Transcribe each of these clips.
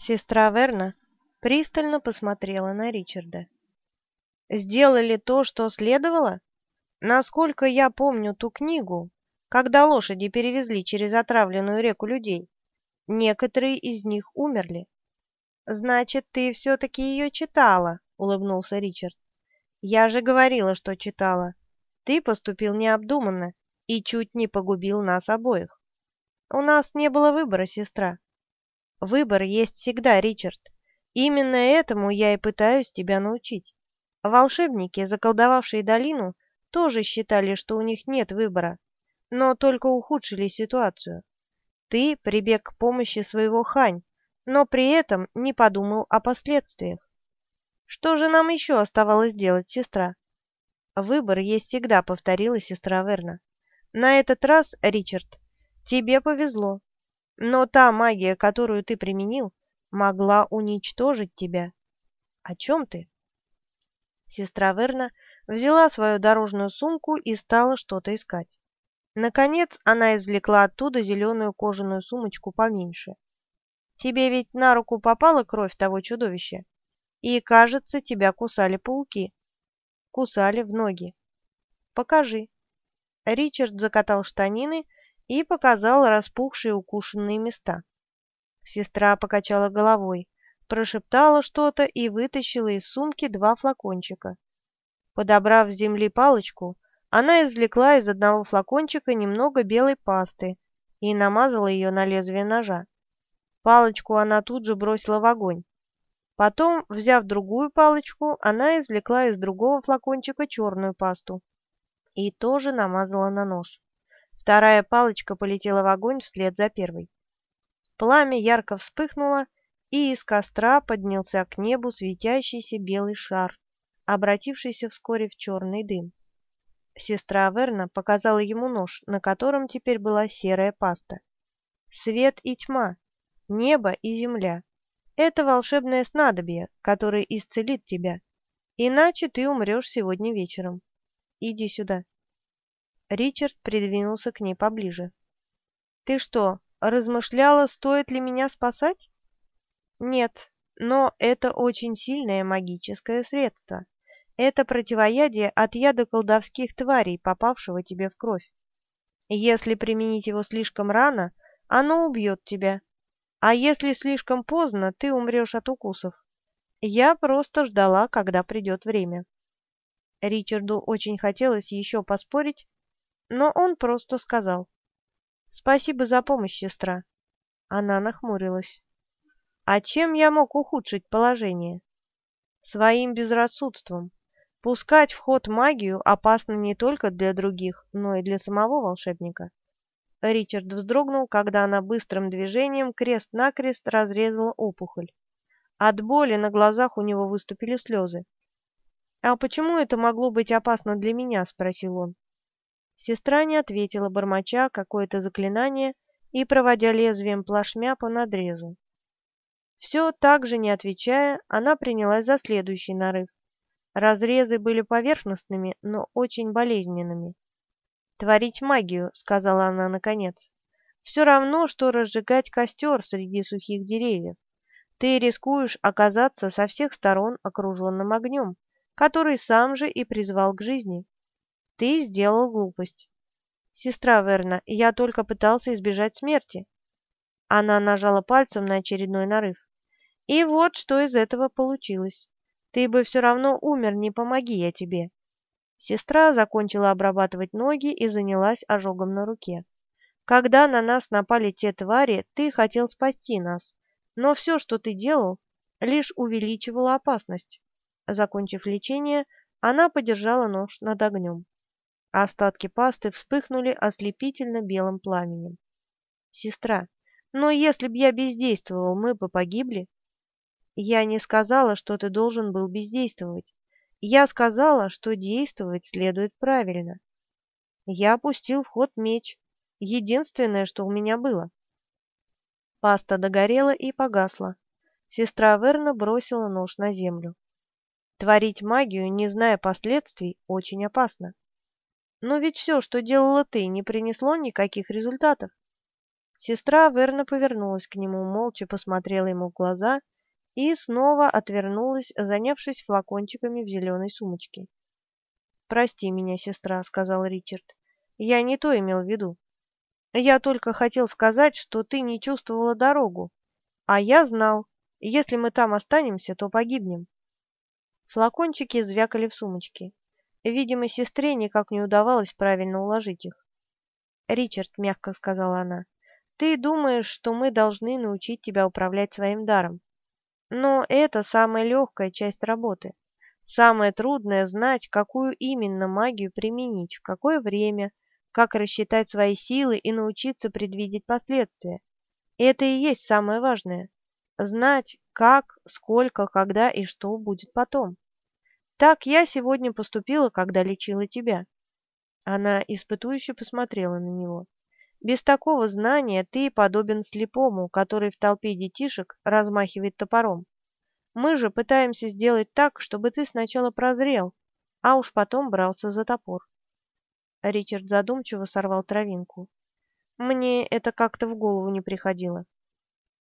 Сестра Верна пристально посмотрела на Ричарда. «Сделали то, что следовало? Насколько я помню ту книгу, когда лошади перевезли через отравленную реку людей, некоторые из них умерли. Значит, ты все-таки ее читала?» — улыбнулся Ричард. «Я же говорила, что читала. Ты поступил необдуманно и чуть не погубил нас обоих. У нас не было выбора, сестра. Выбор есть всегда, Ричард. Именно этому я и пытаюсь тебя научить. Волшебники, заколдовавшие долину, тоже считали, что у них нет выбора, но только ухудшили ситуацию. Ты прибег к помощи своего Хань, но при этом не подумал о последствиях. Что же нам еще оставалось делать, сестра? Выбор есть всегда, повторила сестра Верна. На этот раз, Ричард, тебе повезло. Но та магия, которую ты применил, могла уничтожить тебя. О чем ты? Сестра Верна взяла свою дорожную сумку и стала что-то искать. Наконец она извлекла оттуда зеленую кожаную сумочку поменьше. Тебе ведь на руку попала кровь того чудовища? И, кажется, тебя кусали пауки. Кусали в ноги. Покажи. Ричард закатал штанины и показал распухшие укушенные места. Сестра покачала головой, прошептала что-то и вытащила из сумки два флакончика. Подобрав с земли палочку, она извлекла из одного флакончика немного белой пасты и намазала ее на лезвие ножа. Палочку она тут же бросила в огонь. Потом, взяв другую палочку, она извлекла из другого флакончика черную пасту и тоже намазала на нож. Вторая палочка полетела в огонь вслед за первой. Пламя ярко вспыхнуло, и из костра поднялся к небу светящийся белый шар, обратившийся вскоре в черный дым. Сестра Верна показала ему нож, на котором теперь была серая паста. Свет и тьма, небо и земля — это волшебное снадобье, которое исцелит тебя, иначе ты умрешь сегодня вечером. Иди сюда. Ричард придвинулся к ней поближе. «Ты что, размышляла, стоит ли меня спасать?» «Нет, но это очень сильное магическое средство. Это противоядие от яда колдовских тварей, попавшего тебе в кровь. Если применить его слишком рано, оно убьет тебя, а если слишком поздно, ты умрешь от укусов. Я просто ждала, когда придет время». Ричарду очень хотелось еще поспорить, но он просто сказал. «Спасибо за помощь, сестра». Она нахмурилась. «А чем я мог ухудшить положение?» «Своим безрассудством. Пускать в ход магию опасно не только для других, но и для самого волшебника». Ричард вздрогнул, когда она быстрым движением крест-накрест разрезала опухоль. От боли на глазах у него выступили слезы. «А почему это могло быть опасно для меня?» — спросил он. Сестра не ответила, бормоча какое-то заклинание и проводя лезвием плашмя по надрезу. Все так же не отвечая, она принялась за следующий нарыв. Разрезы были поверхностными, но очень болезненными. «Творить магию», — сказала она наконец. «Все равно, что разжигать костер среди сухих деревьев. Ты рискуешь оказаться со всех сторон окруженным огнем, который сам же и призвал к жизни. Ты сделал глупость. Сестра Верна, я только пытался избежать смерти. Она нажала пальцем на очередной нарыв. И вот что из этого получилось. Ты бы все равно умер, не помоги я тебе. Сестра закончила обрабатывать ноги и занялась ожогом на руке. Когда на нас напали те твари, ты хотел спасти нас, но все, что ты делал, лишь увеличивало опасность. Закончив лечение, она подержала нож над огнем а остатки пасты вспыхнули ослепительно белым пламенем. «Сестра, но если б я бездействовал, мы бы погибли?» «Я не сказала, что ты должен был бездействовать. Я сказала, что действовать следует правильно. Я опустил в ход меч. Единственное, что у меня было». Паста догорела и погасла. Сестра Верна бросила нож на землю. Творить магию, не зная последствий, очень опасно. Но ведь все, что делала ты, не принесло никаких результатов. Сестра верно повернулась к нему, молча посмотрела ему в глаза и снова отвернулась, занявшись флакончиками в зеленой сумочке. «Прости меня, сестра», — сказал Ричард. «Я не то имел в виду. Я только хотел сказать, что ты не чувствовала дорогу, а я знал, если мы там останемся, то погибнем». Флакончики звякали в сумочке. Видимо, сестре никак не удавалось правильно уложить их. «Ричард», — мягко сказала она, — «ты думаешь, что мы должны научить тебя управлять своим даром. Но это самая легкая часть работы. Самое трудное – знать, какую именно магию применить, в какое время, как рассчитать свои силы и научиться предвидеть последствия. Это и есть самое важное – знать, как, сколько, когда и что будет потом. Так я сегодня поступила, когда лечила тебя. Она испытующе посмотрела на него. Без такого знания ты подобен слепому, который в толпе детишек размахивает топором. Мы же пытаемся сделать так, чтобы ты сначала прозрел, а уж потом брался за топор. Ричард задумчиво сорвал травинку. Мне это как-то в голову не приходило.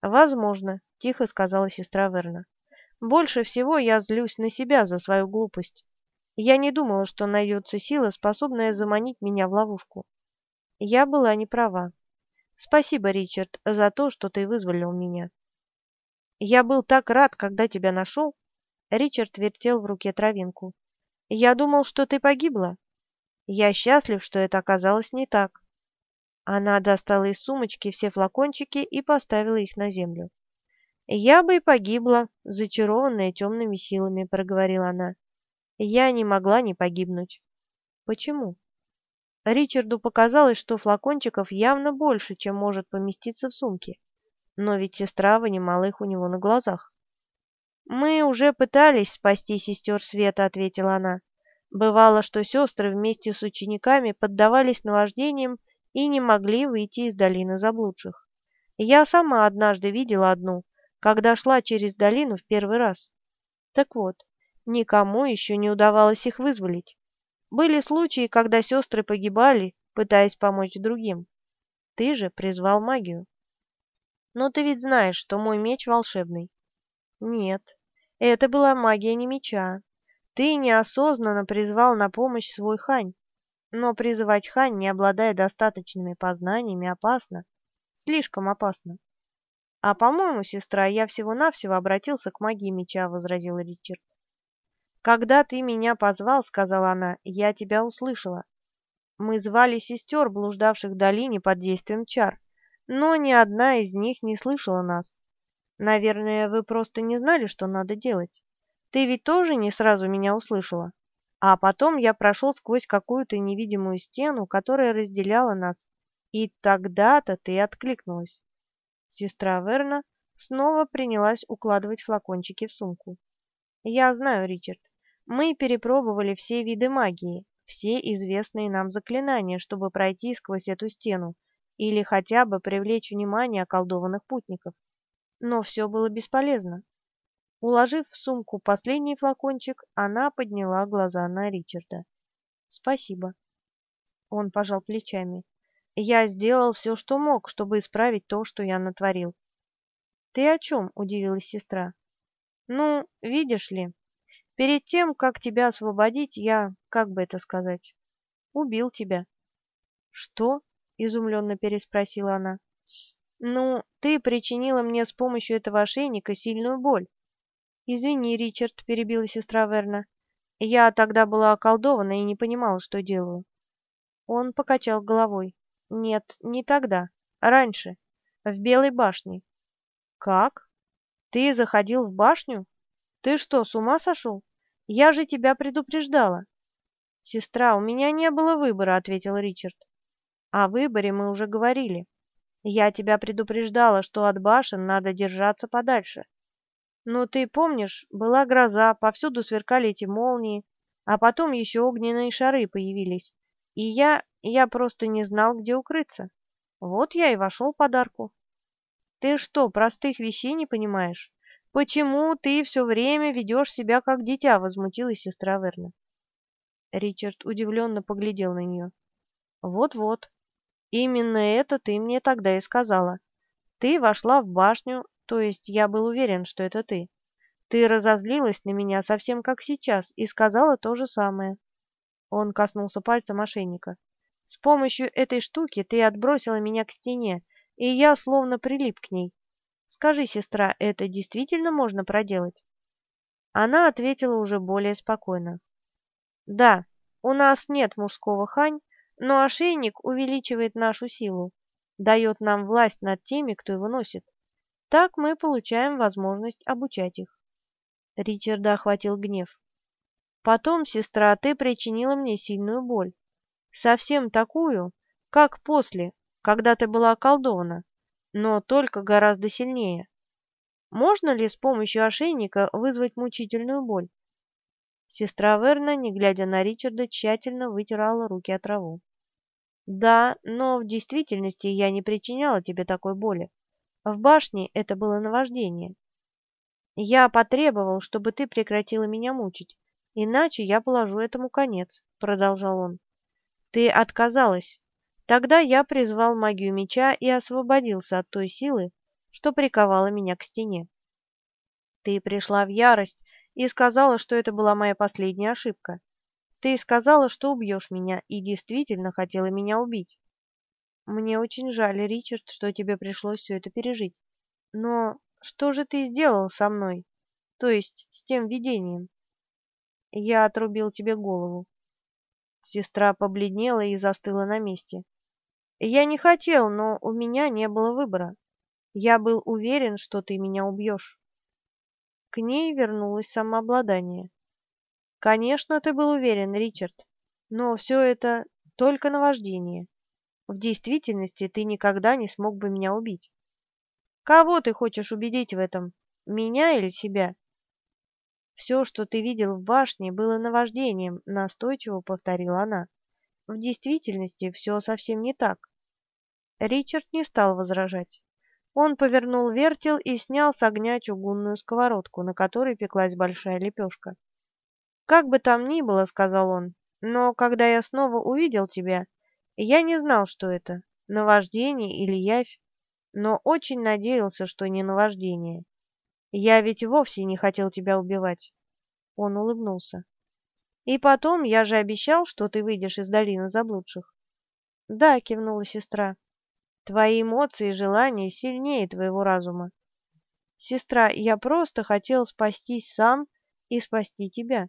Возможно, тихо сказала сестра Верна. Больше всего я злюсь на себя за свою глупость. Я не думала, что найдется сила, способная заманить меня в ловушку. Я была не права. Спасибо, Ричард, за то, что ты вызволил меня. Я был так рад, когда тебя нашел. Ричард вертел в руке травинку. Я думал, что ты погибла. Я счастлив, что это оказалось не так. Она достала из сумочки все флакончики и поставила их на землю. «Я бы и погибла, зачарованная темными силами», — проговорила она. «Я не могла не погибнуть». «Почему?» Ричарду показалось, что флакончиков явно больше, чем может поместиться в сумке. Но ведь сестра вынимала их у него на глазах. «Мы уже пытались спасти сестер Света», — ответила она. «Бывало, что сестры вместе с учениками поддавались наваждениям и не могли выйти из долины заблудших. Я сама однажды видела одну, когда шла через долину в первый раз. Так вот, никому еще не удавалось их вызволить. Были случаи, когда сестры погибали, пытаясь помочь другим. Ты же призвал магию. Но ты ведь знаешь, что мой меч волшебный. Нет, это была магия не меча. Ты неосознанно призвал на помощь свой хань. Но призывать хань, не обладая достаточными познаниями, опасно. Слишком опасно. А, по-моему, сестра, я всего-навсего обратился к магии меча, — возразил Ричард. «Когда ты меня позвал, — сказала она, — я тебя услышала. Мы звали сестер, блуждавших в долине под действием чар, но ни одна из них не слышала нас. Наверное, вы просто не знали, что надо делать. Ты ведь тоже не сразу меня услышала. А потом я прошел сквозь какую-то невидимую стену, которая разделяла нас, и тогда-то ты откликнулась. Сестра Верна снова принялась укладывать флакончики в сумку. «Я знаю, Ричард, мы перепробовали все виды магии, все известные нам заклинания, чтобы пройти сквозь эту стену или хотя бы привлечь внимание околдованных путников. Но все было бесполезно. Уложив в сумку последний флакончик, она подняла глаза на Ричарда. «Спасибо». Он пожал плечами. Я сделал все, что мог, чтобы исправить то, что я натворил. Ты о чем? удивилась сестра. Ну, видишь ли, перед тем, как тебя освободить, я, как бы это сказать, убил тебя. Что? изумленно переспросила она. Ну, ты причинила мне с помощью этого ошейника сильную боль. Извини, Ричард, перебила сестра Верна. Я тогда была околдована и не понимала, что делаю. Он покачал головой. Нет, не тогда. Раньше. В Белой башне. Как? Ты заходил в башню? Ты что, с ума сошел? Я же тебя предупреждала. Сестра, у меня не было выбора, ответил Ричард. О выборе мы уже говорили. Я тебя предупреждала, что от башен надо держаться подальше. Но ты помнишь, была гроза, повсюду сверкали эти молнии, а потом еще огненные шары появились. И я, я просто не знал, где укрыться. Вот я и вошел под арку. Ты что, простых вещей не понимаешь? Почему ты все время ведешь себя как дитя? Возмутилась сестра Верна. Ричард удивленно поглядел на нее. Вот-вот. Именно это ты мне тогда и сказала. Ты вошла в башню, то есть я был уверен, что это ты. Ты разозлилась на меня совсем как сейчас и сказала то же самое. Он коснулся пальцем мошенника. С помощью этой штуки ты отбросила меня к стене, и я словно прилип к ней. Скажи, сестра, это действительно можно проделать? Она ответила уже более спокойно. Да, у нас нет мужского хань, но ошейник увеличивает нашу силу, дает нам власть над теми, кто его носит. Так мы получаем возможность обучать их. Ричарда охватил гнев. Потом, сестра, ты причинила мне сильную боль. Совсем такую, как после, когда ты была околдована, но только гораздо сильнее. Можно ли с помощью ошейника вызвать мучительную боль? Сестра Верна, не глядя на Ричарда, тщательно вытирала руки от траву. Да, но в действительности я не причиняла тебе такой боли. В башне это было наваждение. Я потребовал, чтобы ты прекратила меня мучить, иначе я положу этому конец, продолжал он. Ты отказалась. Тогда я призвал магию меча и освободился от той силы, что приковала меня к стене. Ты пришла в ярость и сказала, что это была моя последняя ошибка. Ты сказала, что убьешь меня, и действительно хотела меня убить. Мне очень жаль, Ричард, что тебе пришлось все это пережить. Но что же ты сделал со мной? То есть с тем видением? Я отрубил тебе голову. Сестра побледнела и застыла на месте. Я не хотел, но у меня не было выбора. Я был уверен, что ты меня убьешь. К ней вернулось самообладание. Конечно, ты был уверен, Ричард, но все это только наваждение. В действительности ты никогда не смог бы меня убить. Кого ты хочешь убедить в этом, меня или себя? Все, что ты видел в башне, было наваждением, настойчиво повторила она. В действительности все совсем не так. Ричард не стал возражать. Он повернул вертел и снял с огня чугунную сковородку, на которой пеклась большая лепешка. «Как бы там ни было, — сказал он, — но когда я снова увидел тебя, я не знал, что это, наваждение или явь, но очень надеялся, что не наваждение. Я ведь вовсе не хотел тебя убивать». Он улыбнулся. «И потом, я же обещал, что ты выйдешь из долины заблудших». «Да», — кивнула сестра, — «твои эмоции и желания сильнее твоего разума. Сестра, я просто хотел спастись сам и спасти тебя.